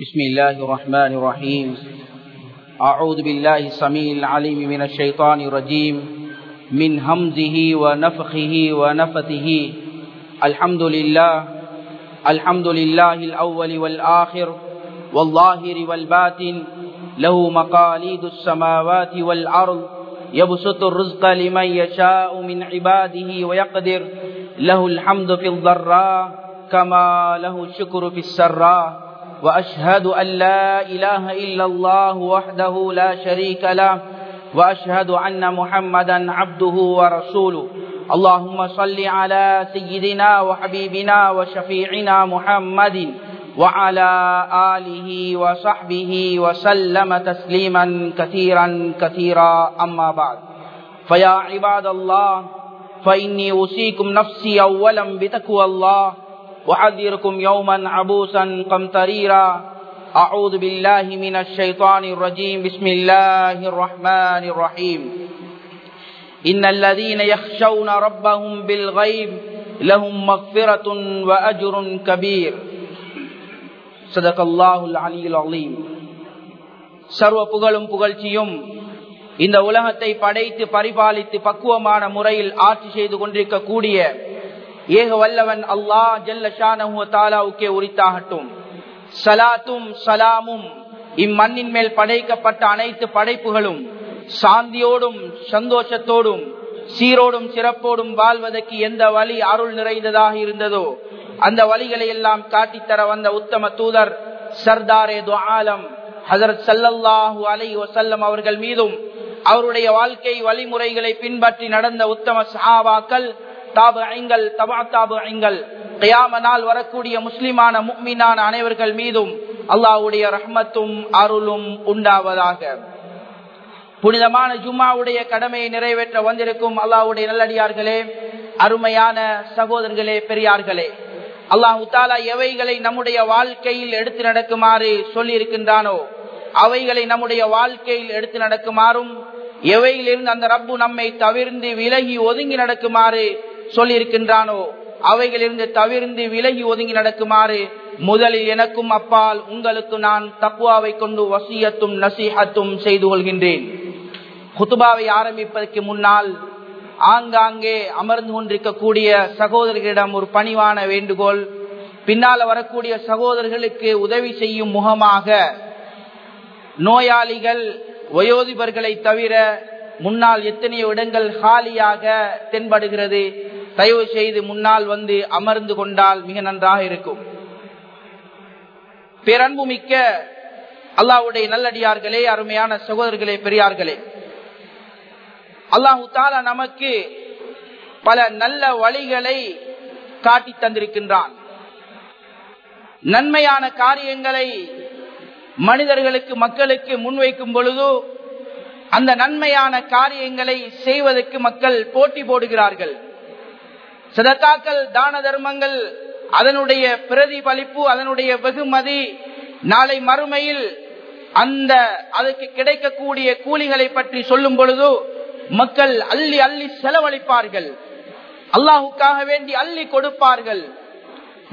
بسم الله الرحمن الرحيم. أعوذ بالله السميع العليم من الشيطان الرجيم. من همزه ونفخه ونفثه. الحمد لله. الحمد لله الأول والآخر. والظاهر والباطن. له مقاليد السماوات والأرض. يبسط الرزق لمن يشاء من عباده ويقدر. له الحمد في الضراء كما له الشكر في السراء. وأشهد أن لا إله إلا الله وحده لا شريك له وأشهد أن محمدا عبده ورسوله. اللهم صل على سيدنا وحبيبنا وشفيعنا محمد وعلى آله وصحبه وسلم تسليما كثيرا كثيرا. أما بعد فيا عباد الله فإني أوصيكم نفسي أولا بتقوى الله وحذركم يوما عبوسا قمطريرا أعوذ بالله من الشيطان الرجيم بسم الله الرحمن الرحيم إن الذين يخشون ربهم بالغيب لهم مغفرة وأجر كبير صدق الله العلي العظيم சர்வ புகழும் புகழ்ச்சியும் இந்த உலகத்தை படைத்து பரிபாலித்து பக்குவமான முறையில் ஆட்சி செய்து கொண்டிருக்கக்கூடிய ஏக வல்லவன் அல்லாஹ் ஜல்ல ஷானஹுவத்தாலாவுக்கே உரித்தாகட்டும். சலாத்தும் சலாமும் இம்மண்ணின் மேல் படைக்கப்பட்ட அனைத்து படைப்புகளும் சாந்தியோடும் சந்தோஷத்தோடும் சீரோடும் சிறப்போடும் வாழ்வதற்கு எந்த வழி அருள் நிறைந்ததாக இருந்ததோ அந்த வழிகளை எல்லாம் காட்டித்தர வந்த உத்தம தூதர் சர்தாரே துவாலம் ஹசரத் சல்லல்லாஹு அலை வசல்லம் அவர்கள் மீதும் அவருடைய வாழ்க்கை வழிமுறைகளை பின்பற்றி நடந்த உத்தம சஹாபாக்கள் தாபு ஐங்கள் தபா தாபு ஐங்கள் நாள் வரக்கூடிய முஸ்லிமான முக்மீனான அனைவர்கள் மீதும் அல்லாவுடைய ரஹ்மத்தும் அருளும் உண்டாவதாக. புனிதமான ஜும்மாவுடைய கடமையை நிறைவேற்ற வந்திருக்கும் அல்லாவுடைய நல்லடியார்களே அருமையான சகோதரர்களே பெரியார்களே அல்லாஹு தாலா எவைகளை நம்முடைய வாழ்க்கையில் எடுத்து நடக்குமாறு சொல்லி இருக்கின்றானோ அவைகளை நம்முடைய வாழ்க்கையில் எடுத்து நடக்குமாறும் எவையிலிருந்து அந்த ரப்பு நம்மை தவிர்ந்து விலகி ஒதுங்கி நடக்குமாறு சொல்லியிருக்கின்றானோ? அவைகளிலிருந்து தவிர்ந்து விலகி ஒதுங்கி நடக்குமாறு முதலில் எனக்கும் அப்பால் உங்களுக்கு நான் தக்குவாவை கொண்டு வசியத்தும் நசீகத்தும் செய்து கொள்கின்றேன். குத்துபாவை ஆரம்பிப்பதற்கு முன்னால் ஆங்காங்கே அமர்ந்து கொண்டிருக்கக்கூடிய சகோதரர்களிடம் ஒரு பணிவான வேண்டுகோள். பின்னால் வரக்கூடிய சகோதரர்களுக்கு உதவி செய்யும் முகமாக நோயாளிகள் வயோதிபர்களை தவிர முன்னால் எத்தனையோ இடங்கள் காலியாக தென்படுகிறது. தயவு செய்து முன்னால் வந்து அமர்ந்து கொண்டால் மிக நன்றாக இருக்கும். பேரன்பு மிக்க அல்லாவுடைய நல்லடியார்களே அருமையான சகோதரர்களே பெரியார்களே. அல்லாஹு தாலா நமக்கு பல நல்ல வழிகளை காட்டி தந்திருக்கின்றான். நன்மையான காரியங்களை மனிதர்களுக்கு மக்களுக்கு முன்வைக்கும் பொழுது அந்த நன்மையான காரியங்களை செய்வதற்கு மக்கள் போட்டி போடுகிறார்கள். சதத்தாக்கள் தான தர்மங்கள் அதனுடைய பிரதிபலிப்பு அதனுடைய வெகுமதி நாளை மறுமையில் அந்த அதுக்கு கிடைக்கக்கூடிய கூலிகளை பற்றி சொல்லும் பொழுது மக்கள் அள்ளி அள்ளி செலவழிப்பார்கள். அல்லாஹுக்காக வேண்டி அள்ளி கொடுப்பார்கள்.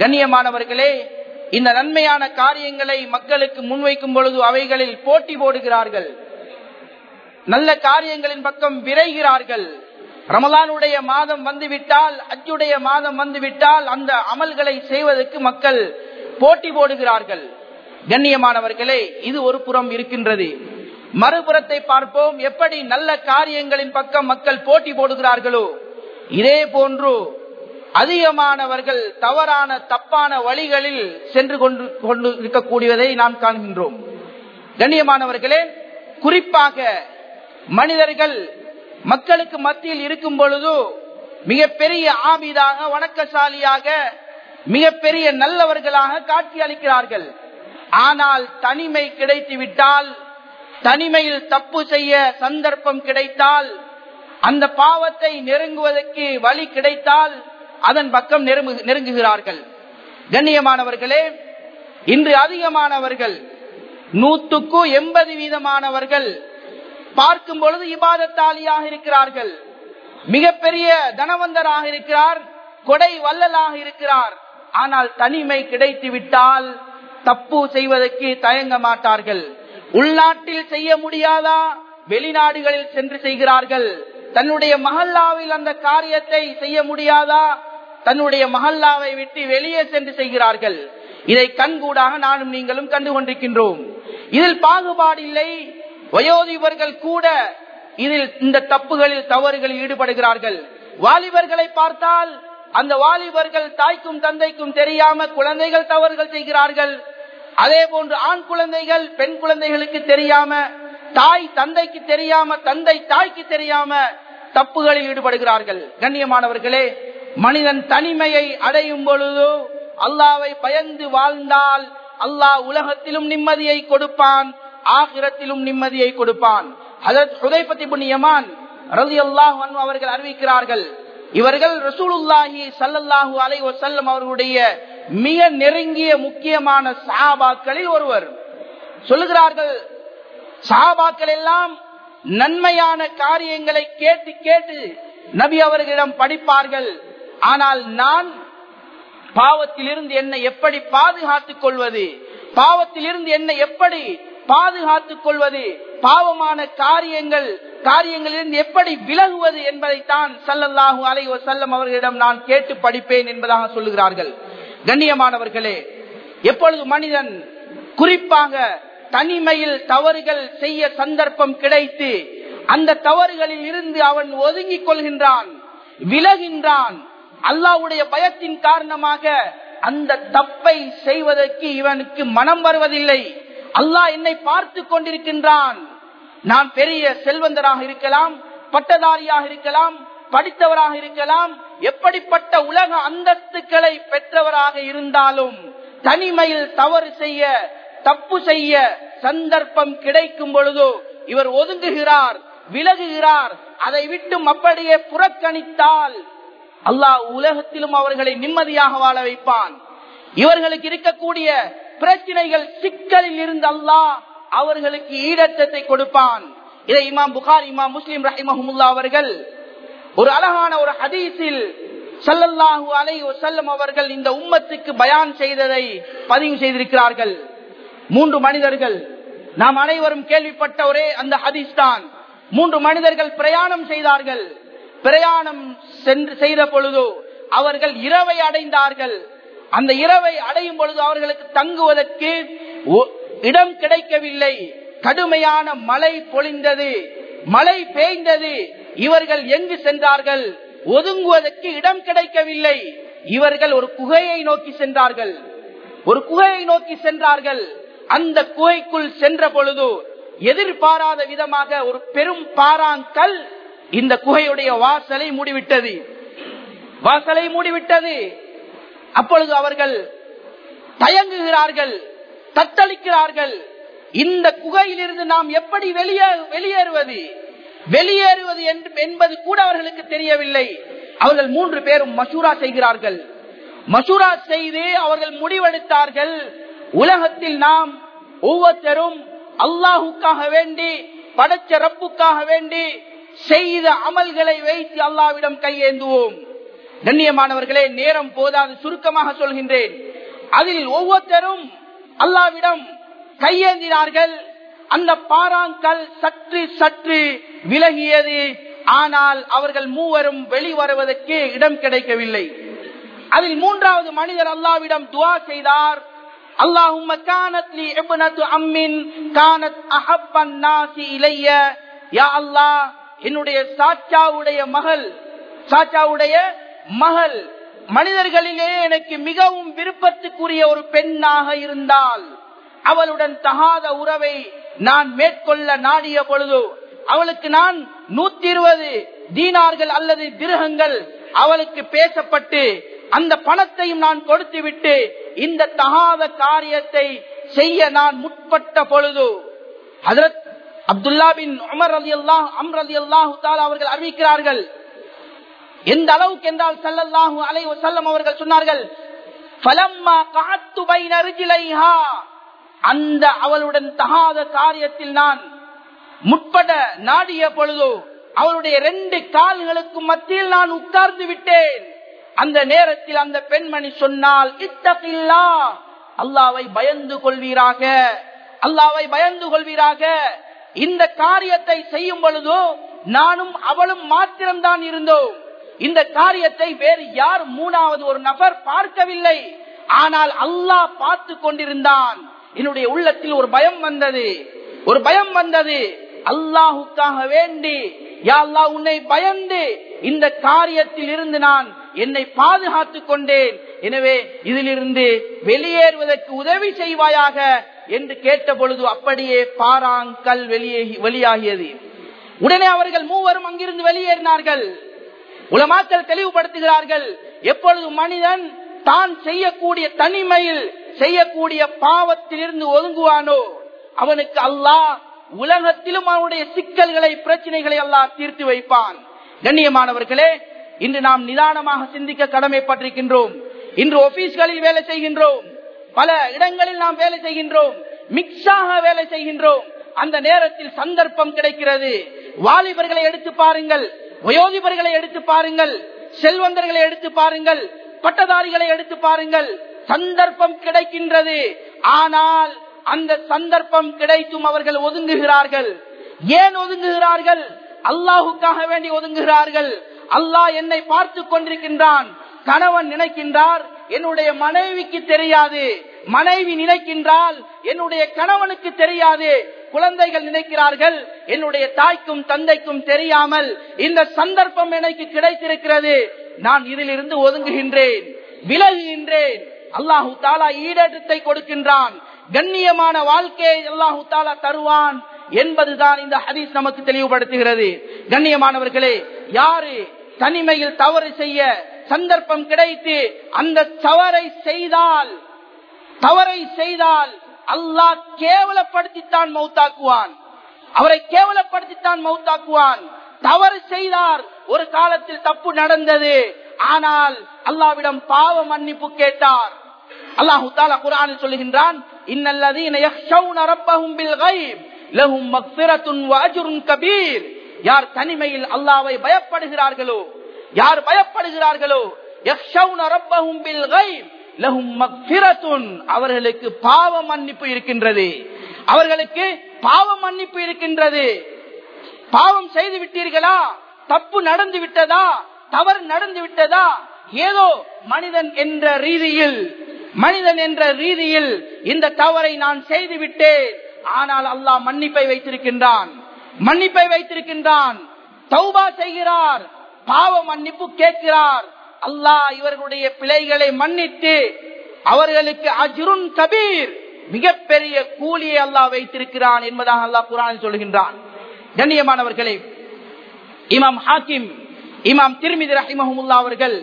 கண்ணியமானவர்களே இந்த நன்மையான காரியங்களை மக்களுக்கு முன்வைக்கும் பொழுது அவைகளில் போட்டி போடுகிறார்கள். நல்ல காரியங்களின் பக்கம் விரைகிறார்கள். ரமலானுடைய மாதம் வந்துவிட்டால் அஜுடைய மாதம் வந்துவிட்டால் அந்த அமல்களை செய்வதற்கு மக்கள் போட்டி போடுகிறார்கள். கண்ணியமானவர்களே இது ஒரு புறம் இருக்கின்றது. மறுபுறத்தை பார்ப்போம். எப்படி நல்ல காரியங்களின் பக்கம் மக்கள் போட்டி போடுகிறார்களோ இதே போன்று அதிகமானவர்கள் தவறான தப்பான வழிகளில் சென்று கொண்டு கொண்டு இருக்கக்கூடியதை நாம் காண்கின்றோம். கண்ணியமானவர்களே குறிப்பாக மனிதர்கள் மக்களுக்கு மத்தியில் இருக்கும் பொழுது மிகப்பெரிய ஆபிதாக வணக்கசாலியாக மிகப்பெரிய நல்லவர்களாக காட்சி அளிக்கிறார்கள். ஆனால் தனிமை கிடைத்து விட்டால் தனிமையில் தப்பு செய்ய சந்தர்ப்பம் கிடைத்தால் அந்த பாவத்தை நெருங்குவதற்கு வழி கிடைத்தால் அதன் பக்கம் நெருங்குகிறார்கள். கண்ணியமானவர்களே இன்று அதிகமானவர்கள் நூத்துக்கு எண்பது வீதமானவர்கள் பார்க்கும் பொழுது இபாதத்தாலியாக இருக்கிறார்கள். மிகப்பெரிய தனவந்தராக இருக்கிறார். கொடை வல்லலாக இருக்கிறார். ஆனால் தனிமை கிடைத்து விட்டால் தப்பு செய்வதற்கு தயங்க மாட்டார்கள். உள்நாட்டில் செய்ய முடியாதா? வெளிநாடுகளில் சென்று செய்கிறார்கள். தன்னுடைய மஹல்லாவில் அந்த காரியத்தை செய்ய முடியாதா? தன்னுடைய மஹல்லாவை விட்டு வெளியே சென்று செய்கிறார்கள். இதை கண்கூடாக நானும் நீங்களும் கண்டு கொண்டிருக்கின்றோம் இதில் பாகுபாடு இல்லை. வயோதிபர்கள் கூட இதில் இந்த தப்புகளில் தவறுகளில் ஈடுபடுகிறார்கள். வாலிபர்களை பார்த்தால் அந்த வாலிபர்கள் தாய்க்கும் தந்தைக்கும் தெரியாம குழந்தைகள் தவறுகள் செய்கிறார்கள். அதே போன்று ஆண் குழந்தைகள் பெண் குழந்தைகளுக்கு தெரியாம தாய் தந்தைக்கு தெரியாம தந்தை தாய்க்கு தெரியாம தப்புகளில் ஈடுபடுகிறார்கள். கண்ணியமானவர்களே மனிதன் தனிமையை அடையும் பொழுது அல்லாவை பயந்து வாழ்ந்தால் அல்லாஹ் உலகத்திலும் நிம்மதியை கொடுப்பான். ஆகிரத்திலும் நிம்மதியை கொடுப்பான். புண்ணியமான் அவர்கள் அறிவிக்கிறார்கள் இவர்கள் ரசூலுல்லாஹி சல்லல்லாஹு அலை வசல்லம் அவர்களுடைய மிக நெருங்கிய முக்கியமான சாபாக்களில் ஒருவர். சொல்லுகிறார்கள் சாபாக்கள் எல்லாம் நன்மையான காரியங்களை கேட்டு கேட்டு நபி அவர்களிடம் படிப்பார்கள். ஆனால் நான் பாவத்திலிருந்து என்னை எப்படி பாதுகாத்துக் கொள்வது? பாவத்திலிருந்து என்னை எப்படி பாதுகாத்துக் கொள்வது பாவமான காரியங்கள் காரியங்களிலிருந்து எப்படி விலகுவது என்பதைத்தான் சல்லல்லாஹூ அலை செல்லம் அவர்களிடம் நான் கேட்டு படிப்பேன் என்பதாக சொல்லுகிறார்கள். கண்ணியமானவர்களே எப்பொழுது மனிதன் குறிப்பாக தனிமையில் தவறுகள் செய்ய சந்தர்ப்பம் கிடைத்து அந்த தவறுகளில் இருந்து அவன் ஒதுங்கிக் கொள்கின்றான் விலகின்றான் அல்லாவுடைய பயத்தின் காரணமாக அந்த தப்பை செய்வதற்கு இவனுக்கு மனம் வருவதில்லை. அல்லாஹ் என்னை பார்த்து கொண்டிருக்கின்றான். நான் பெரிய செல்வந்தராக இருக்கலாம் பட்டதாரியாக இருக்கலாம் படித்தவராக இருக்கலாம் எப்படிப்பட்ட உலக அந்தஸ்துக்களை பெற்றவராக இருந்தாலும் தனிமையில் தவறு செய்ய தப்பு செய்ய சந்தர்ப்பம் கிடைக்கும் பொழுதோ இவர் ஒதுங்குகிறார் விலகுகிறார் அதை விட்டும் அப்படியே புறக்கணித்தால் அல்லாஹ் உலகத்திலும் அவர்களை நிம்மதியாக வாழ வைப்பான். இவர்களுக்கு இருக்கக்கூடிய பிரச்சனைகள் சிக்கலில் இருந்து அல்லாஹ் அவர்களுக்கு ஈடற்றத்தை கொடுப்பான். இதை இமாம் புகார் இமாம் முஸ்லிம் ரஹிமஹமுல்லா அவர்கள் ஒரு அழகான ஒரு ஹதீஸில் சல்லல்லாஹு அலை செல்லும் அவர்கள் இந்த உம்மத்துக்கு பயான் செய்ததை பதிவு செய்திருக்கிறார்கள். மூன்று மனிதர்கள் நாம் அனைவரும் கேள்விப்பட்ட ஒரே அந்த ஹதீஸ் தான். மூன்று மனிதர்கள் பிரயாணம் செய்தார்கள். பிரயாணம் சென்று செய்த பொழுது அவர்கள் இரவை அடைந்தார்கள். அந்த இரவை அடையும் பொழுது அவர்களுக்கு தங்குவதற்கு இடம் கிடைக்கவில்லை. கடுமையான மழை பொழிந்தது. மழை பெய்ந்தது. இவர்கள் எங்கு சென்றார்கள்? ஒதுங்குவதற்கு இடம் கிடைக்கவில்லை. இவர்கள் ஒரு குகையை நோக்கி சென்றார்கள். ஒரு குகையை நோக்கி சென்றார்கள். அந்த குகைக்குள் சென்ற பொழுது எதிர்பாராத விதமாக ஒரு பெரும் பாராங்கல் இந்த குகையுடைய வாசலை மூடிவிட்டது. வாசலை மூடிவிட்டது. அப்பொழுது அவர்கள் தயங்குகிறார்கள் தத்தளிக்கிறார்கள். இந்த குகையிலிருந்து நாம் எப்படி வெளியே வெளியேறுவது? வெளியேறுவது என்பது கூட அவர்களுக்கு தெரியவில்லை. அவர்கள் மூன்று பேரும் மசூரா செய்கிறார்கள். மசூரா செய்து அவர்கள் முடிவெடுத்தார்கள். உலகத்தில் நாம் ஒவ்வொருத்தரும் அல்லாஹுக்காக வேண்டி படைச்ச ரப்புக்காக வேண்டி செய்த அமல்களை வைத்து அல்லாவிடம் கையேந்துவோம். கண்ணியமானவர்களே நேரம் போதாது சுருக்கமாக சொல்கின்றேன். அதில் ஒவ்வொருத்தரும் அல்லாவிடம் கையேந்தினார்கள். அந்த பாறாங்கல் சற்று சற்று விலகியது. ஆனால் அவர்கள் மூவரும் வெளிவருவதற்கு இடம் கிடைக்கவில்லை. அதில் மூன்றாவது மனிதர் அல்லாவிடம் துவா செய்தார். அல்லாஹும் கானத்லி அம்மின் கானத் அஹப்பன் நாசி யா அல்லாஹ் என்னுடைய சாச்சாவுடைய மகள் சாச்சாவுடைய மகள் மனிதர்களிலே எனக்கு மிகவும் விருப்பத்துக்குரிய ஒரு பெண்ணாக இருந்தால் அவளுடன் தகாத உறவை நான் மேற்கொள்ள நாடிய பொழுது அவளுக்கு நான் நூத்தி இருபது தீனார்கள் அல்லது திருகங்கள் அவளுக்கு பேசப்பட்டு அந்த பணத்தையும் நான் கொடுத்து விட்டு இந்த தகாத காரியத்தை செய்ய நான் முற்பட்ட பொழுது ஹதரத் அப்துல்லா பின் அமர் அலி அல்லாஹ் அம்ர் அலி அல்லாஹு அவர்கள் அறிவிக்கிறார்கள் எந்த அளவுக்கு என்றால் சல்லல்லாஹு அலை வசல்லம் அவர்கள் சொன்னார்கள் "ஃபலம்மா அந்த அவளுடன் தகாத காரியத்தில் நான் முற்பட நாடிய பொழுதோ அவளுடைய ரெண்டு கால்களுக்கும் மத்தியில் நான் உட்கார்ந்து விட்டேன். அந்த நேரத்தில் அந்த பெண்மணி சொன்னால் இத்தகில்லா அல்லாவை பயந்து கொள்வீராக அல்லாவை பயந்து கொள்வீராக. இந்த காரியத்தை செய்யும் பொழுதோ நானும் அவளும் மாத்திரம்தான் இருந்தோம். இந்த காரியத்தை வேறு யார் மூணாவது ஒரு நபர் பார்க்கவில்லை. ஆனால் அல்லாஹ் பார்த்து கொண்டிருந்தான். என்னுடைய உள்ளத்தில் ஒரு பயம் வந்தது. ஒரு பயம் வந்தது. அல்லாஹுக்காக வேண்டி. யாழ்லா உன்னை பயந்து இந்த காரியத்தில் இருந்து நான் என்னை பாதுகாத்துக் கொண்டேன். எனவே இதிலிருந்து வெளியேறுவதற்கு உதவி செய்வாயாக என்று கேட்ட பொழுது அப்படியே பாராங்கல் வெளியே வெளியாகியது. உடனே அவர்கள் மூவரும் அங்கிருந்து வெளியேறினார்கள். உலமாக்கள் தெளிவுபடுத்துகிறார்கள். எப்பொழுது மனிதன் தான் செய்யக்கூடிய தனிமையில் செய்யக்கூடிய பாவத்திலிருந்து ஒதுங்குவானோ அவனுக்கு அல்லாஹ் உலகத்திலும் அவனுடைய சிக்கல்களை பிரச்சனைகளை அல்லாஹ் தீர்த்து வைப்பான். கண்ணியமானவர்களே இன்று நாம் நிதானமாக சிந்திக்க கடமைப்பட்டிருக்கின்றோம். இன்று ஆபீஸ்களில் வேலை செய்கின்றோம். பல இடங்களில் நாம் வேலை செய்கின்றோம். மிக்ஸாக வேலை செய்கின்றோம். அந்த நேரத்தில் சந்தர்ப்பம் கிடைக்கிறது. வாலிபர்களை எடுத்து பாருங்கள். வயோதிபர்களை எடுத்து பாருங்கள் செல்வந்தர்களை எடுத்து பாருங்கள் பட்டதாரிகளை எடுத்து பாருங்கள் சந்தர்ப்பம் கிடைக்கின்றது. ஆனால் அந்த சந்தர்ப்பம் கிடைத்தும் அவர்கள் ஒதுங்குகிறார்கள். ஏன் ஒதுங்குகிறார்கள்? அல்லாஹுக்காக வேண்டி ஒதுங்குகிறார்கள். அல்லாஹ் என்னை பார்த்து கொண்டிருக்கின்றான். கணவன் நினைக்கின்றார் என்னுடைய மனைவிக்கு தெரியாது. மனைவி நினைக்கின்றால் என்னுடைய கணவனுக்கு தெரியாது. குழந்தைகள் நினைக்கிறார்கள் என்னுடைய தாய்க்கும் தந்தைக்கும் தெரியாமல் இந்த சந்தர்ப்பம் எனக்கு கிடைத்திருக்கிறது. நான் இதிலிருந்து ஒதுங்குகின்றேன் விலகுகின்றேன். அல்லாஹு தாலா ஈடேற்றத்தை கொடுக்கின்றான். கண்ணியமான வாழ்க்கையை அல்லாஹு தாலா தருவான் என்பதுதான் இந்த ஹதீஸ் நமக்கு தெளிவுபடுத்துகிறது. கண்ணியமானவர்களே யாரு தனிமையில் தவறு செய்ய சந்தர்ப்பம் கிடைத்து அந்த தவறை செய்தால் தவறை செய்தால் அல்லாஹ் கேவலப்படுத்தித்தான் மௌத்தாக்குவான். அவரை கேவலப்படுத்தித்தான் மௌத்தாக்குவான். தவறு செய்தார். ஒரு காலத்தில் தப்பு நடந்தது. ஆனால் அல்லாவிடம் பாவ மன்னிப்பு கேட்டார். அல்லாஹு தாலா குரானில் சொல்லுகின்றான் இன்னல்லதீன யக்ஷௌன ரப்பஹும் பில் கைப் லஹும் மக்ஃபிரத்துன் வ அஜ்ருன் கபீர். யார் தனிமையில் அல்லாஹ்வை பயப்படுகிறார்களோ யார் பயப்படுகிறார்களோ யக்ஷௌன ரப்பஹும் பில் கைப் அவர்களுக்கு பாவ மன்னிப்பு இருக்கின்றது. அவர்களுக்கு பாவ மன்னிப்பு இருக்கின்றது. பாவம் செய்து விட்டீர்களா? தப்பு நடந்து விட்டதா? தவறு நடந்து விட்டதா? ஏதோ மனிதன் என்ற ரீதியில் மனிதன் என்ற ரீதியில் இந்த தவறை நான் செய்து விட்டேன். ஆனால் அல்லாஹ் மன்னிப்பை வைத்திருக்கின்றான். மன்னிப்பை வைத்திருக்கின்றான். தௌபா செய்கிறார். பாவ மன்னிப்பு கேட்கிறார். அல்லாஹ் இவர்களுடைய பிழைகளை மன்னித்து அவர்களுக்கு அஜுருன் கபீர் மிகப்பெரிய கூலியை அல்லாஹ் வைத்திருக்கிறான் என்பதாக அல்லாஹ் குரான் சொல்கின்றான். கண்ணியமானவர்களே இமாம் ஹாக்கிம் இமாம் திருமிதி ரஹிமஹமுல்லா அவர்கள்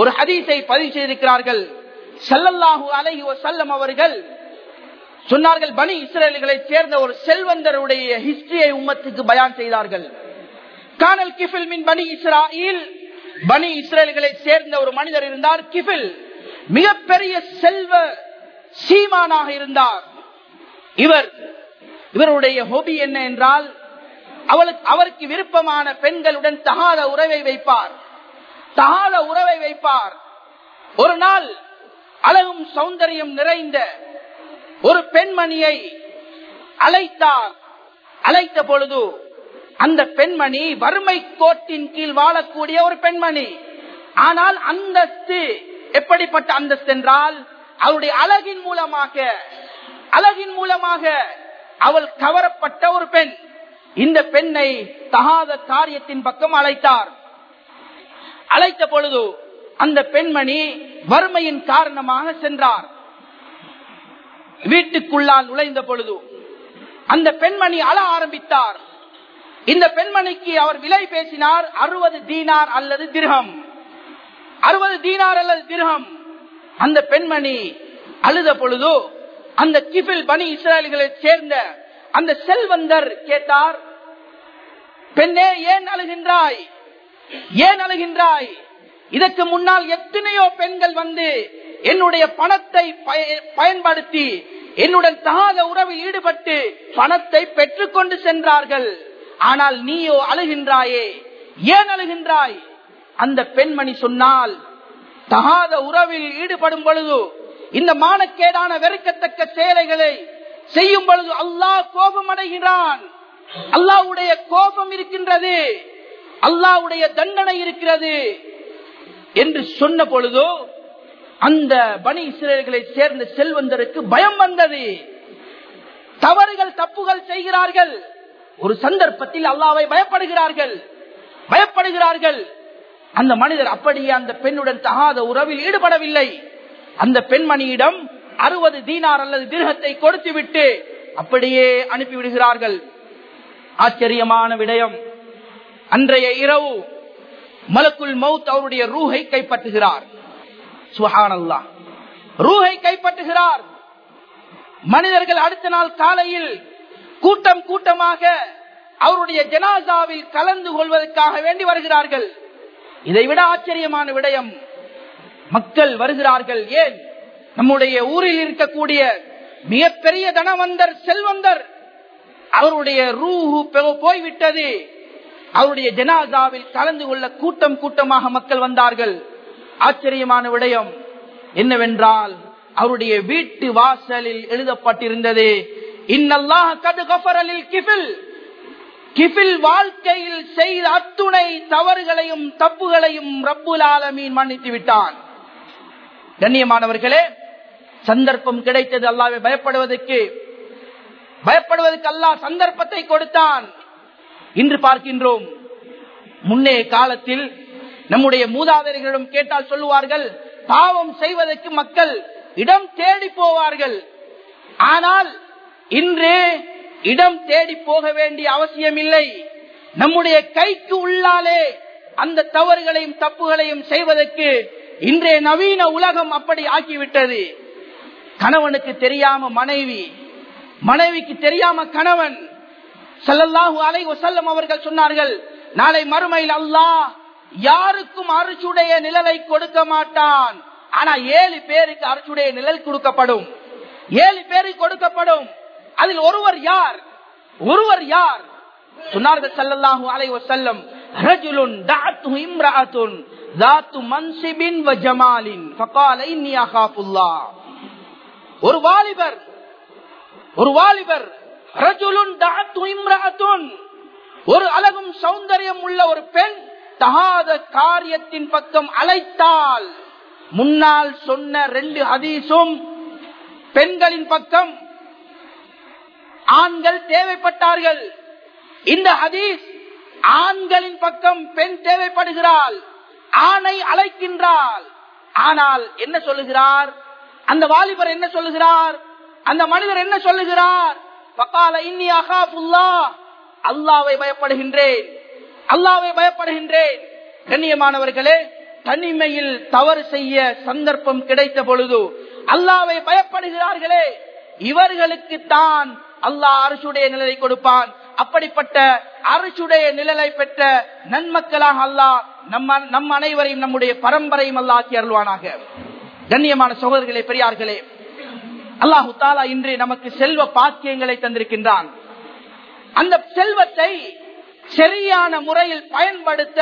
ஒரு ஹதீஸை பதிவு செய்திருக்கிறார்கள். சல்லல்லாஹு அலஹி வசல்லம் அவர்கள் சொன்னார்கள் பனி இஸ்ரேல்களை சேர்ந்த ஒரு செல்வந்தருடைய ஹிஸ்டரியை உம்மத்துக்கு பயான் செய்தார்கள். கானல் கிஃபில் மின் பனி இஸ்ராயில் பனி இஸ்ரேல்களை சேர்ந்த ஒரு மனிதர் இருந்தார் கிஃபில் மிகப்பெரிய செல்வ சீமானாக இருந்தார். இவர் இவருடைய ஹோபி என்ன என்றால் அவளுக்கு அவருக்கு விருப்பமான பெண்களுடன் தகாத உறவை வைப்பார். தகாத உறவை வைப்பார். ஒரு நாள் அழகும் சௌந்தரியம் நிறைந்த ஒரு பெண்மணியை அழைத்தார். அழைத்த பொழுது அந்த பெண்மணி வறுமை கோட்டின் கீழ் வாழக்கூடிய ஒரு பெண்மணி. ஆனால் அந்தஸ்து எப்படிப்பட்ட அந்தஸ்து என்றால் அவருடைய அழகின் மூலமாக அழகின் மூலமாக அவள் கவரப்பட்ட ஒரு பெண். இந்த பெண்ணை தகாத காரியத்தின் பக்கம் அழைத்தார். அழைத்த பொழுது அந்த பெண்மணி வறுமையின் காரணமாக சென்றார். வீட்டுக்குள்ளால் நுழைந்த பொழுது அந்த பெண்மணி அழ ஆரம்பித்தார். இந்த பெண்மணிக்கு அவர் விலை பேசினார் அறுபது தீனார் அல்லது திருகம் அறுபது தீனார் அல்லது திருகம் அந்த பெண்மணி அழுத பொழுது அந்த கிபில் பனி இஸ்ரேல்களை சேர்ந்த அந்த செல்வந்தர் கேட்டார் பெண்ணே ஏன் அழுகின்றாய்? ஏன் அழுகின்றாய்? இதற்கு முன்னால் எத்தனையோ பெண்கள் வந்து என்னுடைய பணத்தை பயன்படுத்தி என்னுடன் தகாத உறவில் ஈடுபட்டு பணத்தை பெற்றுக்கொண்டு சென்றார்கள். ஆனால் நீயோ அழுகின்றாயே? ஏன் அழுகின்றாய்? அந்த பெண்மணி சொன்னால் தகாத உறவில் ஈடுபடும் பொழுது இந்த மானக்கேடான வெறுக்கத்தக்க சேலைகளை செய்யும் பொழுது அல்லாஹ் கோபம் அடைகிறான் அல்லாவுடைய கோபம் இருக்கின்றது. அல்லாவுடைய தண்டனை இருக்கிறது. என்று சொன்ன பொழுதோ அந்த பணி இஸ்ரேல்களை சேர்ந்த செல்வந்தருக்கு பயம் வந்தது. தவறுகள் தப்புகள் செய்கிறார்கள். ஒரு சந்தர்ப்பத்தில் அல்லாவை பயப்படுகிறார்கள். பயப்படுகிறார்கள். அந்த மனிதர் அப்படியே அந்த பெண்ணுடன் தகாத உறவில் ஈடுபடவில்லை. அந்த பெண்மணியிடம் அறுபது தீனார் அல்லது திருகத்தை கொடுத்து விட்டு அப்படியே அனுப்பிவிடுகிறார்கள். ஆச்சரியமான விடயம். அன்றைய இரவு மலக்குள் மவுத் அவருடைய ரூஹை கைப்பற்றுகிறார். சுஹானல்லா. ரூஹை கைப்பற்றுகிறார். மனிதர்கள் அடுத்த நாள் காலையில் கூட்டம் கூட்டமாக அவருடைய ஜனாசாவில் கலந்து கொள்வதற்காக வேண்டி வருகிறார்கள். இதைவிட ஆச்சரியமான விடயம் மக்கள் வருகிறார்கள். ஏன்? நம்முடைய ஊரில் இருக்கக்கூடிய மிகப்பெரிய தனவந்தர் செல்வந்தர் அவருடைய ரூஹு போய்விட்டது. அவருடைய ஜனாசாவில் கலந்து கொள்ள கூட்டம் கூட்டமாக மக்கள் வந்தார்கள். ஆச்சரியமான விடயம் என்னவென்றால் அவருடைய வீட்டு வாசலில் எழுதப்பட்டிருந்தது இன்னல்லாஹ் கது கஃபரலில் கிஃபில். கிஃபில் வாழ்க்கையில் செய்த அத்துணை தவறுகளையும் தப்புகளையும் ரப்புல் ஆலமீன் மன்னித்து விட்டான். கண்ணியமானவர்களே சந்தர்ப்பம் கிடைத்தது அல்லாவை பயப்படுவதற்கு. பயப்படுவதற்கு அல்லாஹ் சந்தர்ப்பத்தை கொடுத்தான். இன்று பார்க்கின்றோம். முன்னே காலத்தில் நம்முடைய மூதாதையர்களிடம் கேட்டால் சொல்லுவார்கள் பாவம் செய்வதற்கு மக்கள் இடம் தேடி போவார்கள். ஆனால் இன்று இடம் தேடி போக வேண்டிய அவசியம் இல்லை நம்முடைய கைக்கு உள்ளாலே அந்த தவறுகளையும் தப்புகளையும் செய்வதற்கு இன்றைய நவீன உலகம் அப்படி ஆக்கிவிட்டது. கணவனுக்கு தெரியாம மனைவி மனைவிக்கு தெரியாம கணவன். செல்லல்லாஹு அலை வசல்லம் அவர்கள் சொன்னார்கள் நாளை மறுமையில் அல்லாஹ் யாருக்கும் அரிசுடைய நிழலை கொடுக்க மாட்டான். ஆனா ஏழு பேருக்கு அரிசுடைய நிழல் கொடுக்கப்படும். ஏழு பேருக்கு கொடுக்கப்படும். அதில் ஒருவர் யார்? ஒருவர் யார்? சொன்னார்கள் சல்லல்லாஹு அலை வசல்லம் ரஜுலுன் தாத்து இம்ராத்துன் தாத்து மன்சிபின் வ ஜமாலின். ஃபகால இன்னி அகாஃபுல்லாஹ். ஒரு வாலிபர் ஒரு வாலிபர் ரஜுலுன் தாத்து இம்ராத்துன் ஒரு அழகும் சௌந்தரியம் உள்ள ஒரு பெண் தகாத காரியத்தின் பக்கம் அழைத்தால் முன்னால் சொன்ன ரெண்டு ஹதீஸும் பெண்களின் பக்கம் ஆண்கள் தேவைப்பட்டார்கள். இந்த ஹதீஸ் ஆண்களின் பக்கம் பெண் தேவைப்படுகிறாள். ஆணை அழைக்கின்றாள். ஆனால் என்ன சொல்லுகிறார்? அந்த வாலிபர் என்ன சொல்லுகிறார்? அந்த மனிதர் என்ன சொல்லுகிறார்? பக்கால இன்னி அகாபுல்லா அல்லாவை பயப்படுகின்றேன். அல்லாவை பயப்படுகின்றேன். கண்ணியமானவர்களே தனிமையில் தவறு செய்ய சந்தர்ப்பம் கிடைத்த பொழுது அல்லாவை பயப்படுகிறார்களே. இவர்களுக்கு தான் அல்லாஹ் அரசுடைய நிழலை கொடுப்பான். அப்படிப்பட்ட அரசுடைய நிழலை பெற்ற நன்மக்களாக அல்லாஹ் நம்ம நம் அனைவரையும் நம்முடைய பரம்பரையும் அல்லாக்கி அருள்வானாக. கண்ணியமான சகோதரர்களே பெரியார்களே அல்லாஹு தாலா இன்று நமக்கு செல்வ பாக்கியங்களை தந்திருக்கின்றான். அந்த செல்வத்தை சரியான முறையில் பயன்படுத்த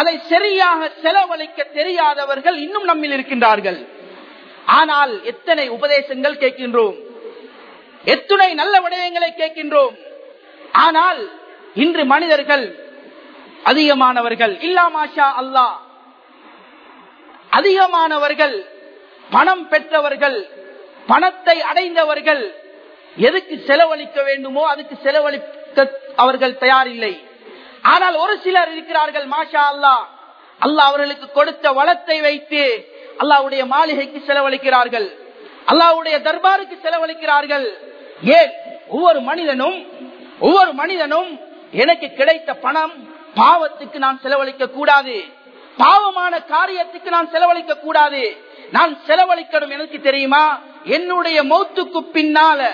அதை சரியாக செலவழிக்க தெரியாதவர்கள் இன்னும் நம்மில் இருக்கின்றார்கள். ஆனால் எத்தனை உபதேசங்கள் கேட்கின்றோம். எத்துணை நல்ல விடயங்களை கேட்கின்றோம். ஆனால் இன்று மனிதர்கள் அதிகமானவர்கள் இல்லாமாஷா அல்லாஹ் அதிகமானவர்கள் பணம் பெற்றவர்கள் பணத்தை அடைந்தவர்கள் எதுக்கு செலவழிக்க வேண்டுமோ அதுக்கு செலவழிக்க அவர்கள் தயாரில்லை. ஆனால் ஒரு சிலர் இருக்கிறார்கள் மாஷா அல்லா. அல்லாஹ் அவர்களுக்கு கொடுத்த வளத்தை வைத்து அல்லாவுடைய மாளிகைக்கு செலவழிக்கிறார்கள். அல்லாவுடைய தர்பாருக்கு செலவழிக்கிறார்கள். ஏன் ஒவ்வொரு மனிதனும் ஒவ்வொரு மனிதனும் எனக்கு கிடைத்த பணம் பாவத்துக்கு நான் செலவழிக்க கூடாது. பாவமான காரியத்துக்கு நான் செலவழிக்க கூடாது. நான் செலவழிக்கணும் எனக்கு தெரியுமா? என்னுடைய மௌத்துக்கு பின்னால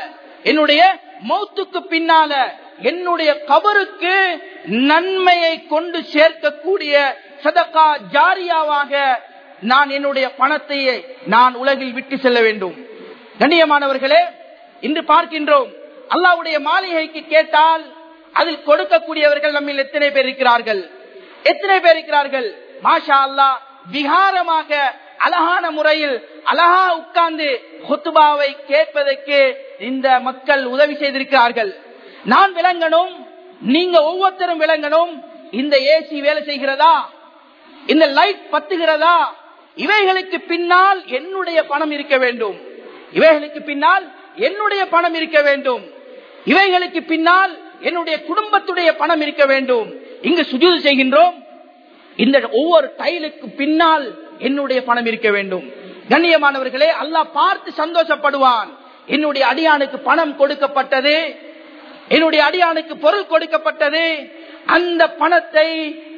என்னுடைய மௌத்துக்கு பின்னால என்னுடைய கபருக்கு நன்மையை கொண்டு சேர்க்கக்கூடிய சதக்கா ஜாரியாவாக நான் என்னுடைய பணத்தையே நான் உலகில் விட்டு செல்ல வேண்டும். கண்ணியமானவர்களே இன்று பார்க்கின்றோம். அல்லாவுடைய மாளிகைக்கு கேட்டால் அதில் கொடுக்கக்கூடியவர்கள் நம்மில் எத்தனை பேர் இருக்கிறார்கள்? எத்தனை பேர் இருக்கிறார்கள்? மாஷா அல்லா விகாரமாக அழகான முறையில் அழகா உட்கார்ந்து ஹுத்துபாவை கேட்பதற்கு இந்த மக்கள் உதவி செய்திருக்கிறார்கள். நான் விளங்கணும் நீங்க ஒவ்வொருத்தரும் விளங்கணும் இந்த ஏசி வேலை செய்கிறதா? இந்த லைட் பத்துகிறதா? இவைகளுக்கு பின்னால் என்னுடைய பணம் இருக்க வேண்டும். இவைகளுக்கு பின்னால் என்னுடைய பணம் இருக்க வேண்டும். இவைகளுக்கு பின்னால் என்னுடைய குடும்பத்துடைய பணம் இருக்க வேண்டும். இங்கு சுஜூது செய்கின்றோம். இந்த ஒவ்வொரு டைலுக்கு பின்னால் என்னுடைய பணம் இருக்க வேண்டும். கண்ணியமானவர்களே அல்லாஹ் பார்த்து சந்தோஷப்படுவான். என்னுடைய அடியானுக்கு பணம் கொடுக்கப்பட்டது என்னுடைய அடியானுக்கு பொருள் கொடுக்கப்பட்டது அந்த பணத்தை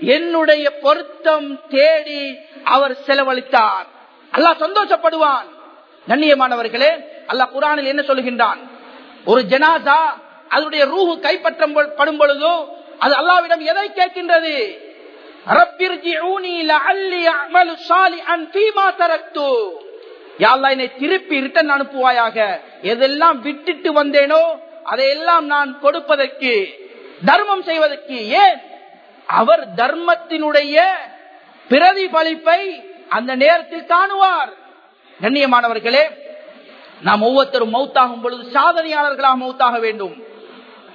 என்னுடைய பொருத்தம் தேடி அவர் செலவழித்தார். அல்லாஹ் சந்தோஷப்படுவான். கண்ணியமானவர்களே அல்லாஹ் குரானில் என்ன சொல்லுகின்றான்? ஒரு ஜனாசா அதனுடைய ரூஹு கைப்பற்றும் படும் பொழுதோ அது அல்லாவிடம் எதை கேட்கின்றது? என்னை திருப்பி ரிட்டன் அனுப்புவாயாக. எதெல்லாம் விட்டுட்டு வந்தேனோ அதையெல்லாம் நான் கொடுப்பதற்கு தர்மம் செய்வதற்கு. ஏன்? அவர் தர்மத்தினுடைய பிரதிபலிப்பை அந்த நேரத்தில் காணுவார். கண்ணியமானவர்களே நாம் ஒவ்வொருத்தரும் மௌத்தாகும் பொழுது சாதனையாளர்களாக மௌத்தாக வேண்டும்.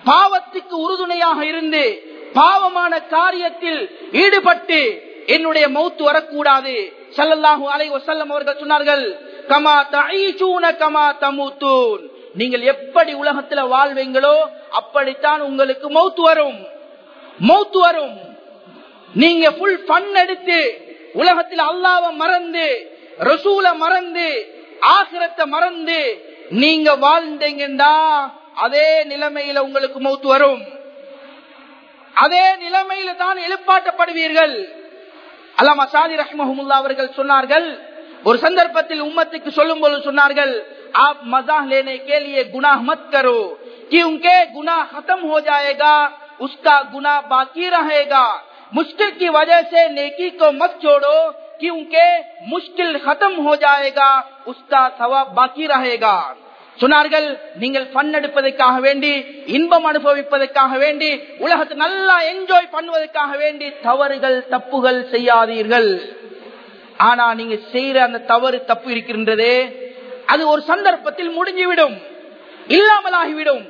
பாவத்துக்கு உறுதுணையாக இருந்து பாவமான காரியத்தில் ஈடுபட்டு என்னுடைய மௌத்து வரக்கூடாது. சல்லல்லாஹு அலை வசல்லம் அவர்கள் சொன்னார்கள் கமா தஈசூன கமா தமுத்தூன். நீங்கள் எப்படி உலகத்துல வாழ்வீங்களோ அப்படித்தான் உங்களுக்கு மௌத்து வரும். மௌத்து வரும். நீங்க புல் பண் எடுத்து உலகத்தில் அல்லாவ மறந்து ரசூல மறந்து ஆசிரத்தை மறந்து நீங்க வாழ்ந்தீங்கடா அதே நிலைமையில உங்களுக்கு மௌத்து வரும் அதே நிலைமையில தான் எழுப்பாட்டப்படுவீர்கள் அல்லாமா சாதி ரஹ்மஹமுல்லா அவர்கள் சொன்னார்கள் ஒரு சந்தர்ப்பத்தில் உம்மத்துக்கு சொல்லும் போது சொன்னார்கள் आप मजाक लेने के लिए गुनाह मत करो क्योंकि गुनाह खत्म हो जाएगा उसका गुनाह बाकी रहेगा मुश्किल की वजह से नेकी को मत छोड़ो क्योंकि मुश्किल खत्म हो जाएगा उसका सवाब बाकी रहेगा சொன்னார்கள் நீங்கள் பண் எடுப்பதற்காக வேண்டி இன்பம் அனுபவிப்பதற்காக வேண்டி உலகத்தை நல்லா என்ஜாய் பண்ணுவதற்காக வேண்டி தவறுகள் தப்புகள் செய்யாதீர்கள் ஆனா நீங்க செய்யற அந்த தவறு தப்பு இருக்கின்றதே அது ஒரு சந்தர்ப்பத்தில் முடிஞ்சுவிடும் இல்லாமலாகிவிடும்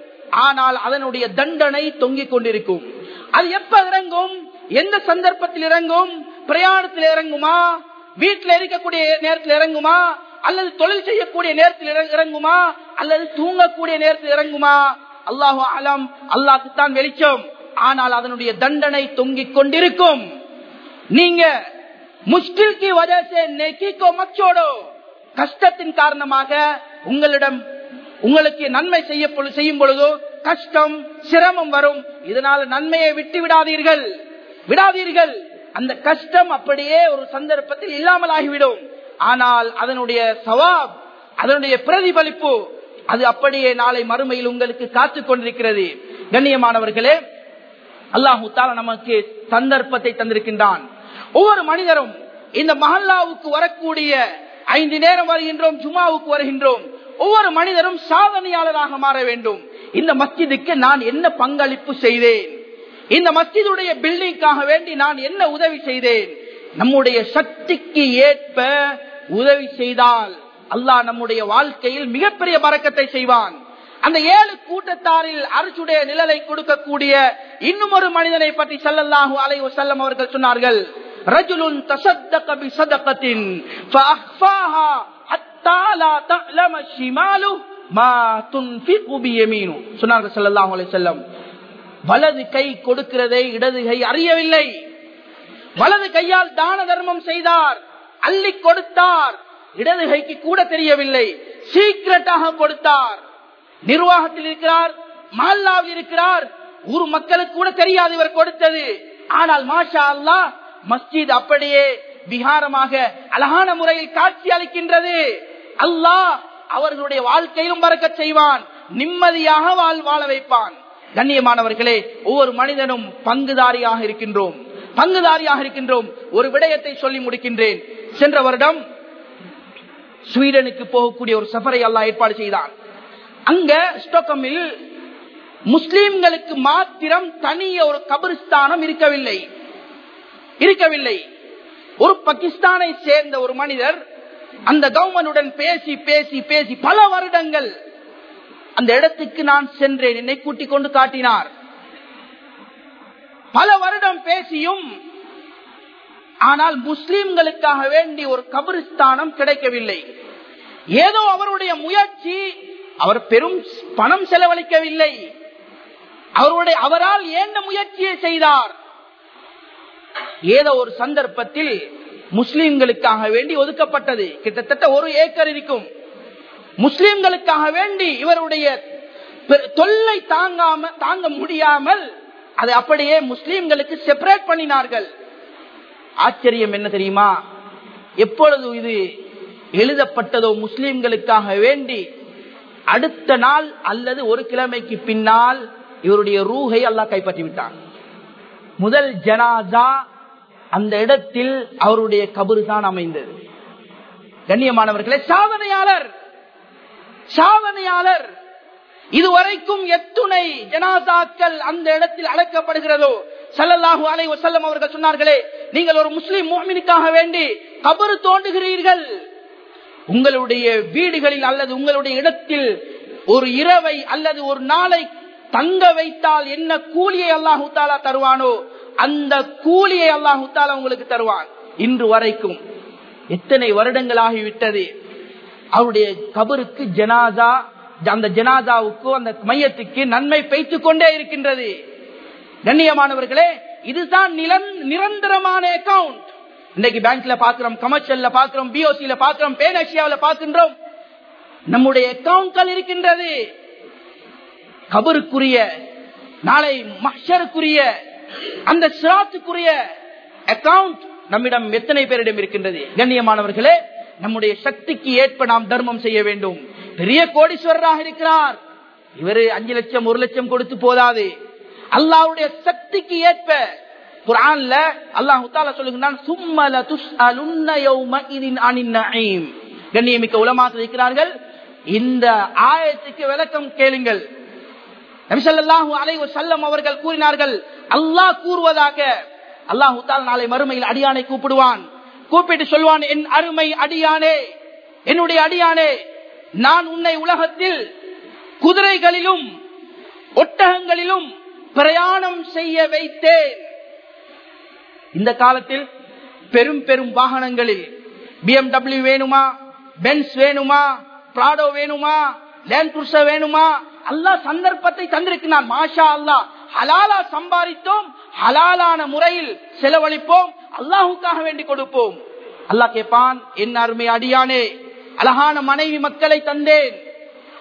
ஆனால் அதனுடைய தண்டனை தொங்கிக் கொண்டிருக்கும் அது எப்ப இறங்கும் எந்த சந்தர்ப்பத்தில் இறங்கும் பிரயாணத்தில் இறங்குமா? வீட்டில் இருக்கக்கூடிய நேரத்தில் இறங்குமா? அல்லது தொழில் செய்யக்கூடிய நேரத்தில் இறங்குமா? அல்லது தூங்கக்கூடிய நேரத்தில் இறங்குமா? அல்லாஹு அலம் அல்லாஹுக்கு தான் வெளிச்சம். ஆனால் அதனுடைய தண்டனை தொங்கிக் கொண்டிருக்கும். நீங்க முஷ்கில்கி வஜசே நெக்கிக்கோ மச்சோடோ கஷ்டத்தின் காரணமாக உங்களிடம் உங்களுக்கு நன்மை செய்ய செய்யும் பொழுதோ கஷ்டம் சிரமம் வரும். இதனால் நன்மையை விட்டு விடாதீர்கள். விடாதீர்கள். அந்த கஷ்டம் அப்படியே ஒரு சந்தர்ப்பத்தில் இல்லாமல் ஆகிவிடும் ஆனால் அதனுடைய சவாப் அதனுடைய பிரதிபலிப்பு அது அப்படியே நாளை மறுமையில் உங்களுக்கு காத்து கொண்டிருக்கிறது. கண்ணியமானவர்களே அல்லாஹு தாலா நமக்கு சந்தர்ப்பத்தை தந்திருக்கின்றான். ஒவ்வொரு மனிதரும் இந்த மஹல்லாவுக்கு வரக்கூடிய ஐந்து நேரம் வருகின்றோம் ஜுமாவுக்கு வருகின்றோம். ஒவ்வொரு மனிதரும் சாதனையாளராக மாற வேண்டும். இந்த மஸ்ஜிதுக்கு நான் என்ன பங்களிப்பு செய்தேன்? இந்த மஸ்ஜிதுடைய பில்டிங்காக வேண்டி நான் என்ன உதவி செய்தேன்? நம்முடைய சக்திக்கு ஏற்ப உதவி செய்தால் அல்லாஹ் நம்முடைய வாழ்க்கையில் மிகப்பெரிய பறக்கத்தை செய்வான். அந்த ஏழு கூட்டத்தாரில் அரசுடைய நிழலை கொடுக்கக்கூடிய இன்னும் ஒரு மனிதனை பற்றி சல்லல்லாஹு அலை வசல்லம் அவர்கள் சொன்னார்கள் ரஜுலுன் தசத்தக பி சதகத்தின் சொன்னார்கள் வலது கை கொடுக்கிறதை இடது கை அறியவில்லை. வலது கையால் தான தர்மம் செய்தார் அள்ளி கொடுத்தார் இடது கைக்கு கூட தெரியவில்லை. சீக்கிரட்டாக கொடுத்தார். நிர்வாகத்தில் இருக்கிறார் மஹல்லாவில் இருக்கிறார் ஊர் மக்களுக்கு கூட தெரியாது இவர் கொடுத்தது. ஆனால் மாஷா அல்லா மஸ்ஜித் அப்படியே விகாரமாக அழகான முறையில் காட்சி அளிக்கின்றது. அல்லாஹ் அவர்களுடைய வாழ்க்கையிலும் பறக்க செய்வான் நிம்மதியாக வாழ் வாழ வைப்பான். கண்ணியமானவர்களே ஒவ்வொரு மனிதனும் பங்குதாரியாக இருக்கின்றோம். பங்குதாரியாக இருக்கின்றோம். ஒரு விடயத்தை சொல்லி முடிக்கின்றேன். சென்ற வருடம் ஸ்வீடனுக்கு போகக்கூடிய ஒரு சஃபரை எல்லாம் ஏற்பாடு செய்தான். அங்க ஸ்டோக்கமில் முஸ்லிம்களுக்கு மாத்திரம் தனிய ஒரு கபிரிஸ்தானம் இருக்கவில்லை. இருக்கவில்லை. ஒரு பாகிஸ்தானை சேர்ந்த ஒரு மனிதர் அந்த கவர்மெண்டுடன் பேசி பேசி பேசி பல வருடங்கள் அந்த இடத்துக்கு நான் சென்றேன். என்னை கூட்டிக் கொண்டு காட்டினார். பல வருடம் பேசியும் ஆனால் முஸ்லிம்களுக்காக வேண்டி ஒரு கபிரிஸ்தானம் கிடைக்கவில்லை. ஏதோ அவருடைய முயற்சி அவர் பெரும் பணம் செலவழிக்கவில்லை. அவருடைய அவரால் ஏந்த முயற்சியை செய்தார். ஏதோ ஒரு சந்தர்ப்பத்தில் முஸ்லிம்களுக்காக வேண்டி ஒதுக்கப்பட்டது. கிட்டத்தட்ட ஒரு ஏக்கர் இருக்கும். முஸ்லிம்களுக்காக வேண்டி இவருடைய தொல்லை தாங்காம தாங்க முடியாமல் அதை அப்படியே முஸ்லிம்களுக்கு செப்பரேட் பண்ணினார்கள். ஆச்சரியம் என்ன தெரியுமா? எப்பொழுது இது எழுதப்பட்டதோ முஸ்லிம்களுக்காக வேண்டி அடுத்த நாள் அல்லது ஒரு கிழமைக்கு பின்னால் இவருடைய ரூகை அல்லாஹ் கைப்பற்றி விட்டான் முதல் ஜனாசா அந்த இடத்தில் அவருடைய கபரு தான் அமைந்தது. கண்ணியமானவர்களே சாதனையாளர்! சாதனையாளர். இதுவரைக்கும் எத்துணை ஜனாதாக்கள் அந்த இடத்தில் அழைக்கப்படுகிறதோ சல்லல்லாஹு அலை வசல்லம் அவர்கள் சொன்னார்களே நீங்கள் ஒரு முஸ்லிம் மோமினுக்காக வேண்டி கபரு தோண்டுகிறீர்கள். உங்களுடைய வீடுகளில் அல்லது உங்களுடைய இடத்தில் ஒரு இரவை அல்லது ஒரு நாளை தங்க வைத்தால் என்ன கூலியை அல்லாஹு தாலா தருவானோ அந்த கூலியை அல்லாஹு தாலா உங்களுக்கு தருவான். இன்று வரைக்கும் எத்தனை வருடங்கள் ஆகிவிட்டது? அவருடைய கபருக்கு ஜனாதா அந்த ஜனாதாவுக்கு அந்த மையத்துக்கு நன்மை பெய்த்துக் கொண்டே இருக்கின்றது. கண்ணியமானவர்களே இதுதான் நிரந்தரமான அக்கவுண்ட் இன்னைக்கு பேங்க்ல பாக்குறோம் கமர்ஷியல்ல பாக்குறோம் பிஓசியில பாக்குறோம் பேனேஷியாவில பார்க்கின்றோம். நம்முடைய அக்கவுண்ட்கள் இருக்கின்றது. கபருக்குரிய நாளை மஷருக்குரிய அந்த சிராத்துக்குரிய அக்கவுண்ட் நம்மிடம் எத்தனை பேரிடம் இருக்கின்றது? கண்ணியமானவர்களே நம்முடைய சக்திக்கு ஏற்ப நாம் தர்மம் செய்ய வேண்டும். பெரிய கோடீஸ்வரராக இருக்கிறார். இவரு அஞ்சு லட்சம் ஒரு லட்சம் கொடுத்து போதாது. அல்லாவுடைய சக்திக்கு ஏற்ப குரான்ல அல்லாஹு தாலா சொல்லுகிறான் சும்மல துஸ்அலுன்ன யௌமஇதின் கண்ணியமிக்க உலமாக்கள் இருக்கிறார்கள். இந்த ஆயத்துக்கு விளக்கம் கேளுங்கள். நபிசல்லாஹு அலைவு செல்லம் அவர்கள் கூறினார்கள் அல்லாஹ் கூறுவதாக. அல்லாஹு தால் நாளை மறுமையில் அடியானை கூப்பிடுவான். கூப்பிட்டு சொல்வான் என் அருமை அடியானே என்னுடைய அடியானே நான் உன்னை உலகத்தில் குதிரைகளிலும் ஒட்டகங்களிலும் பிரயாணம் செய்ய வைத்தேன். இந்த காலத்தில் பெரும் பெரும் வாகனங்களில் பிஎம்டபிள்யூ வேணுமா பென்ஸ் வேணுமா பிராடோ வேணுமா லேண்ட் குருசர் வேணுமா? அல்லாஹ் சந்தர்ப்பத்தை தந்திருக்கிறான். மாஷா அல்லாஹ் ஹலாலா சம்பாதித்தோம் ஹலாலான முறையில் செலவழிப்போம். அல்லாஹுக்காக வேண்டி கொடுப்போம். அல்லாஹ் கேட்பான் என் அருமை அடியானே அழகான மனைவி மக்களை தந்தேன்.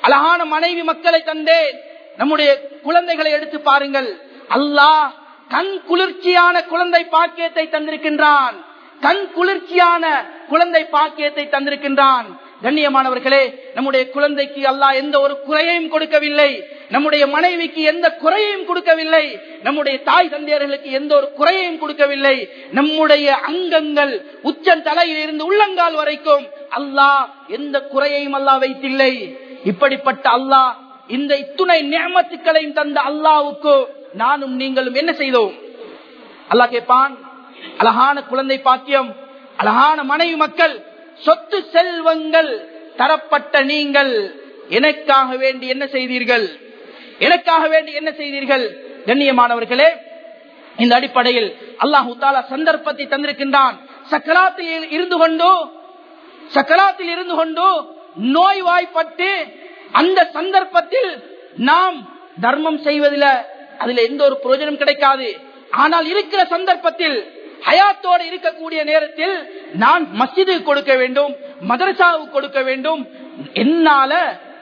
அழகான மனைவி மக்களை தந்தேன். நம்முடைய குழந்தைகளை எடுத்து பாருங்கள். அல்லாஹ் கண் குளிர்ச்சியான குழந்தை பாக்கியத்தை தந்திருக்கின்றான். கண் குளிர்ச்சியான குழந்தை பாக்கியத்தை தந்திருக்கின்றான். கண்ணியமானவர்களே நம்முடைய குழந்தைக்கு அல்லாஹ் எந்த ஒரு குறையையும் கொடுக்கவில்லை. நம்முடைய மனைவிக்கு எந்த குறையையும் கொடுக்கவில்லை. நம்முடைய தாய் தந்தையர்களுக்கு எந்த ஒரு குறையையும் கொடுக்கவில்லை. நம்முடைய அங்கங்கள் உச்சன் தலையில் இருந்து உள்ளங்கால் வரைக்கும் அல்லாஹ் எந்த குறையையும் அல்லாஹ் வைத்தில்லை. இப்படிப்பட்ட அல்லாஹ் இந்த இத்துணை நியமத்துக்களையும் தந்த அல்லாவுக்கு நானும் நீங்களும் என்ன செய்தோம்? அல்லாஹ் கேப்பான் அழகான குழந்தை பாக்கியம் அழகான மனைவி மக்கள் சொத்து செல்வங்கள் தரப்பட்ட நீங்கள் எனக்காக வேண்டி என்ன செய்தீர்கள்? எனக்காக வேண்டி என்ன செய்தீர்கள்? கண்ணியமானவர்களே இந்த அடிப்படையில் அல்லாஹு தாலா சந்தர்ப்பத்தை தந்திருக்கின்றான். சக்கராத்தில் இருந்து கொண்டோ சக்கராத்தில் இருந்து கொண்டோ நோய்வாய்ப்பட்டு அந்த சந்தர்ப்பத்தில் நாம் தர்மம் செய்வதில் அதுல எந்த ஒரு பிரயோஜனம் கிடைக்காது. ஆனால் இருக்கிற சந்தர்ப்பத்தில் ஹயாத்தோடு இருக்கக்கூடிய நேரத்தில் நான் மஸ்ஜிது கொடுக்க வேண்டும் மதரசாவுக்கு கொடுக்க வேண்டும். என்னால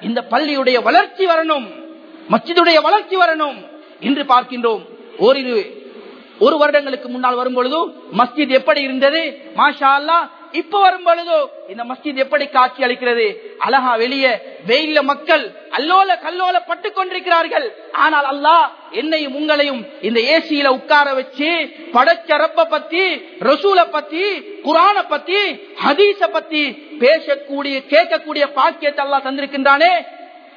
இந்த பள்ளியுடைய வளர்ச்சி வரணும். மஸ்ஜிதுடைய வளர்ச்சி வரணும் என்று பார்க்கின்றோம். ஓரிரு ஒரு வருடங்களுக்கு முன்னால் வரும் பொழுது மஸ்ஜித் எப்படி இருந்தது? மாஷா அல்லா இப்ப வரும் பொழுது இந்த மஸ்ஜித் எப்படி காட்சி அளிக்கிறது? அழகா வெளியே வெயில மக்கள் அல்லோல கல்லோல பட்டு கொண்டிருக்கிறார்கள். ஆனால் அல்லாஹ் என்னையும் உங்களையும் இந்த ஏசியில உட்கார வச்சு படைச்ச ரப்ப பத்தி ரசூல பத்தி குரான பத்தி ஹதீச பத்தி பேசக்கூடிய கேட்கக்கூடிய பாக்கியத்தை அல்லாஹ் தந்திருக்கின்றானே.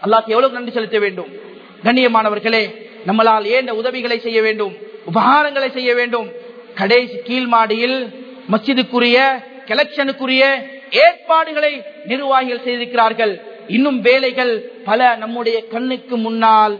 அல்லாஹ் எவ்வளவு நன்றி செலுத்த வேண்டும். கண்ணியமானவர்களே நம்மளால் ஏன் உதவிகளை செய்ய வேண்டும்? உபகாரங்களை செய்ய வேண்டும்? கடைசி கீழ் மாடியில் மஸ்ஜிதுக்குரிய கலெக்ஷனுக்குரிய ஏற்பாடுகளை நிர்வாகிகள் செய்திருக்கிறார்கள். இன்னும் வேலைகள் பல நம்முடைய கண்ணுக்கு முன்னால்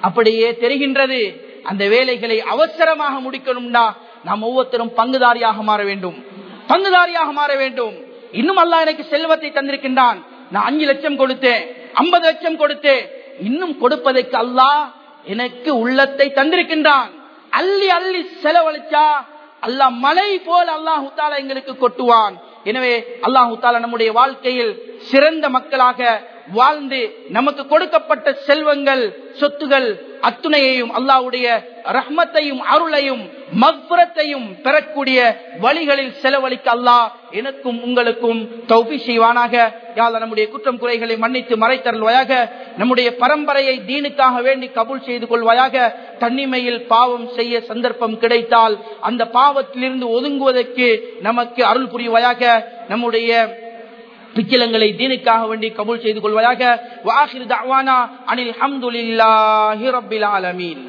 அப்படியே தெரிகின்றது. அந்த வேலைகளை அவசரமாக முடிக்கணும்னா நாம் ஒவ்வொருத்தரும் பங்குதாரியாக மாற வேண்டும். பங்குதாரியாக மாற வேண்டும். இன்னும் அல்லா எனக்கு செல்வத்தை தந்திருக்கின்றான். நான் அஞ்சு லட்சம் கொடுத்தேன் ஐம்பது லட்சம் கொடுத்தேன். இன்னும் கொடுப்பதற்கு அல்லாஹ் எனக்கு உள்ளத்தை தந்திருக்கின்றான். அள்ளி அள்ளி செலவழிச்சா அல்லாஹ் மலை போல் அல்லாஹு தாலா எங்களுக்கு கொட்டுவான். எனவே அல்லாஹு தாலா நம்முடைய வாழ்க்கையில் சிறந்த மக்களாக வாழ்ந்து நமக்கு கொடுக்கப்பட்ட செல்வங்கள் சொத்துகள் அத்துணையையும் அல்லாஹ்வுடைய ரஹ்மத்தையும் அருளையும் மக்புரத்தையும் பெறக்கூடிய வழிகளில் செலவழிக்க அல்லாஹ் எனக்கும் உங்களுக்கும் தௌபி செய்வானாக. யாழ் நம்முடைய குற்றம் குறைகளை மன்னித்து மறைத்தருள்வாயாக. நம்முடைய பரம்பரையை தீனுக்காக வேண்டி கபூல் செய்து கொள்வாயாக. தன்னிமையில் பாவம் செய்ய சந்தர்ப்பம் கிடைத்தால் அந்த பாவத்திலிருந்து ஒதுங்குவதற்கு நமக்கு அருள் புரிவாயாக. நம்முடைய பிச்சலங்களை தீனுக்காக வேண்டி கபூல் செய்து கொள்வாயாக. வாஹிர் தஅவானா அனில் ஹம்துலில்லாஹி ரப்பில் ஆலமீன்.